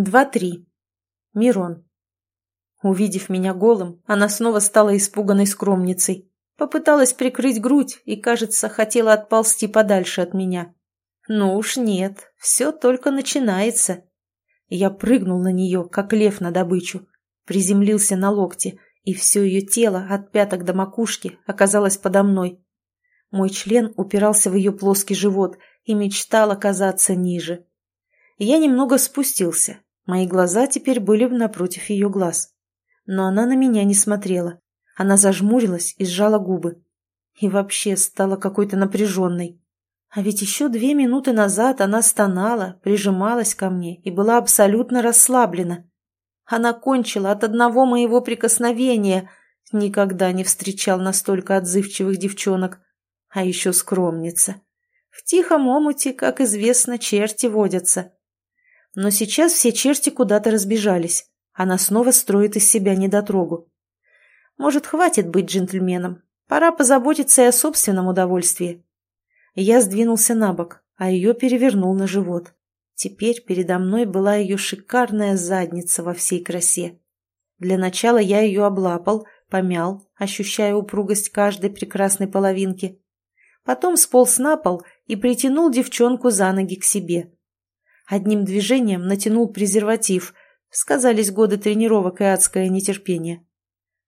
Два-три. Мирон. Увидев меня голым, она снова стала испуганной скромницей. Попыталась прикрыть грудь и, кажется, хотела отползти подальше от меня. Ну уж нет, все только начинается. Я прыгнул на нее, как лев на добычу, приземлился на локте, и все ее тело от пяток до макушки оказалось подо мной. Мой член упирался в ее плоский живот и мечтал оказаться ниже. Я немного спустился. Мои глаза теперь были напротив ее глаз. Но она на меня не смотрела. Она зажмурилась и сжала губы. И вообще стала какой-то напряженной. А ведь еще две минуты назад она стонала, прижималась ко мне и была абсолютно расслаблена. Она кончила от одного моего прикосновения. Никогда не встречал настолько отзывчивых девчонок. А еще скромница. В тихом омуте, как известно, черти водятся. Но сейчас все черти куда-то разбежались. Она снова строит из себя недотрогу. Может, хватит быть джентльменом. Пора позаботиться и о собственном удовольствии. Я сдвинулся на бок, а ее перевернул на живот. Теперь передо мной была ее шикарная задница во всей красе. Для начала я ее облапал, помял, ощущая упругость каждой прекрасной половинки. Потом сполз на пол и притянул девчонку за ноги к себе. Одним движением натянул презерватив. Сказались годы тренировок и адское нетерпение.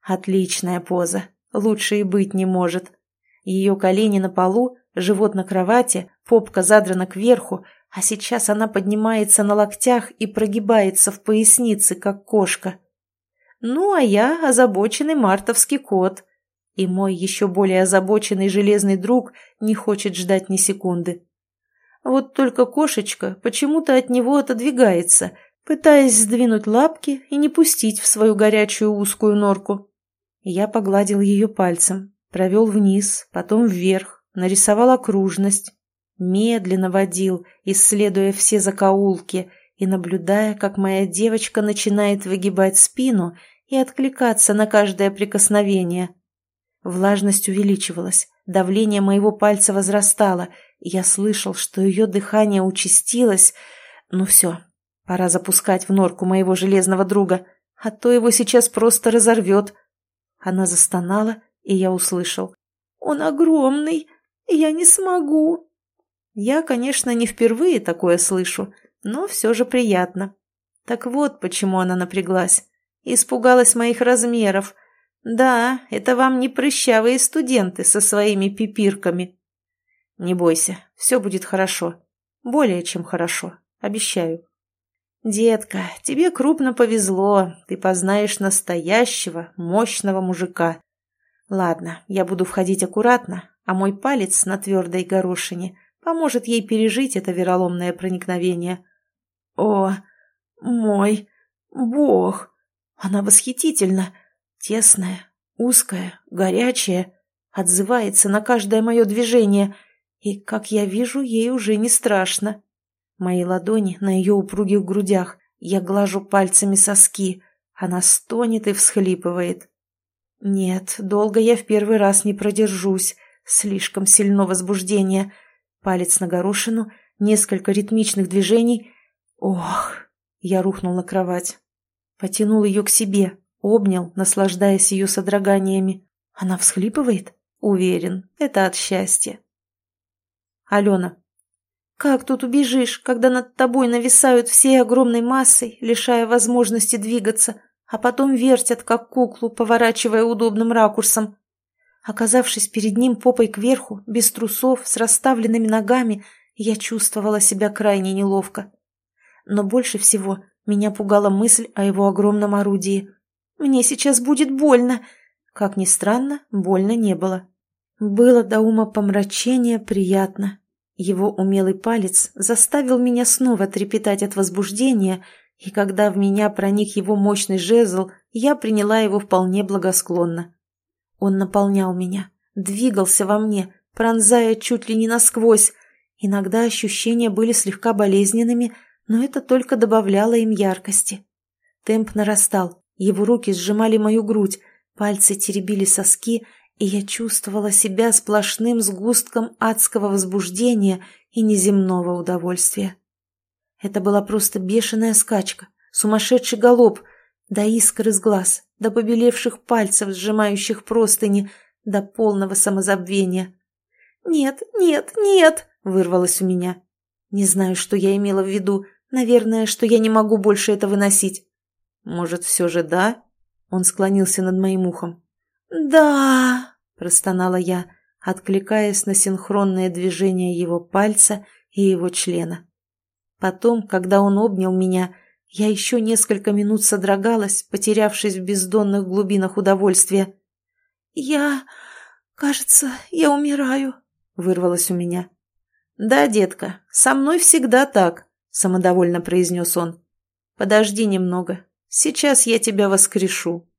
Отличная поза. Лучше и быть не может. Ее колени на полу, живот на кровати, попка задрана кверху, а сейчас она поднимается на локтях и прогибается в пояснице, как кошка. Ну, а я озабоченный мартовский кот. И мой еще более озабоченный железный друг не хочет ждать ни секунды. Вот только кошечка почему-то от него отодвигается, пытаясь сдвинуть лапки и не пустить в свою горячую узкую норку. Я погладил ее пальцем, провел вниз, потом вверх, нарисовал окружность, медленно водил, исследуя все закоулки и наблюдая, как моя девочка начинает выгибать спину и откликаться на каждое прикосновение. Влажность увеличивалась, давление моего пальца возрастало, я слышал, что ее дыхание участилось. Ну все, пора запускать в норку моего железного друга, а то его сейчас просто разорвет. Она застонала, и я услышал. «Он огромный! Я не смогу!» Я, конечно, не впервые такое слышу, но все же приятно. Так вот, почему она напряглась. Испугалась моих размеров. Да, это вам не прыщавые студенты со своими пипирками. Не бойся, все будет хорошо. Более чем хорошо, обещаю. Детка, тебе крупно повезло, ты познаешь настоящего, мощного мужика. Ладно, я буду входить аккуратно, а мой палец на твердой горошине поможет ей пережить это вероломное проникновение. О, мой бог! Она восхитительна, тесная, узкая, горячая, отзывается на каждое мое движение, и, как я вижу, ей уже не страшно. Мои ладони на ее упругих грудях, я глажу пальцами соски, она стонет и всхлипывает. Нет, долго я в первый раз не продержусь, слишком сильно возбуждение — Палец на горошину, несколько ритмичных движений. Ох! Я рухнул на кровать. Потянул ее к себе, обнял, наслаждаясь ее содроганиями. Она всхлипывает? Уверен, это от счастья. Алена. Как тут убежишь, когда над тобой нависают всей огромной массой, лишая возможности двигаться, а потом вертят, как куклу, поворачивая удобным ракурсом? Оказавшись перед ним попой кверху, без трусов, с расставленными ногами, я чувствовала себя крайне неловко. Но больше всего меня пугала мысль о его огромном орудии. «Мне сейчас будет больно!» Как ни странно, больно не было. Было до ума помрачения приятно. Его умелый палец заставил меня снова трепетать от возбуждения, и когда в меня проник его мощный жезл, я приняла его вполне благосклонно. Он наполнял меня, двигался во мне, пронзая чуть ли не насквозь. Иногда ощущения были слегка болезненными, но это только добавляло им яркости. Темп нарастал, его руки сжимали мою грудь, пальцы теребили соски, и я чувствовала себя сплошным сгустком адского возбуждения и неземного удовольствия. Это была просто бешеная скачка, Сумасшедший галоп. До искр из глаз, до побелевших пальцев, сжимающих простыни, до полного самозабвения. «Нет, нет, нет!» — вырвалось у меня. Не знаю, что я имела в виду. Наверное, что я не могу больше это выносить. «Может, все же да?» Он склонился над моим ухом. «Да!» – простонала я, откликаясь на синхронное движение его пальца и его члена. Потом, когда он обнял меня, я еще несколько минут содрогалась, потерявшись в бездонных глубинах удовольствия. «Я... кажется, я умираю», — вырвалось у меня. «Да, детка, со мной всегда так», — самодовольно произнес он. «Подожди немного, Сейчас я тебя воскрешу.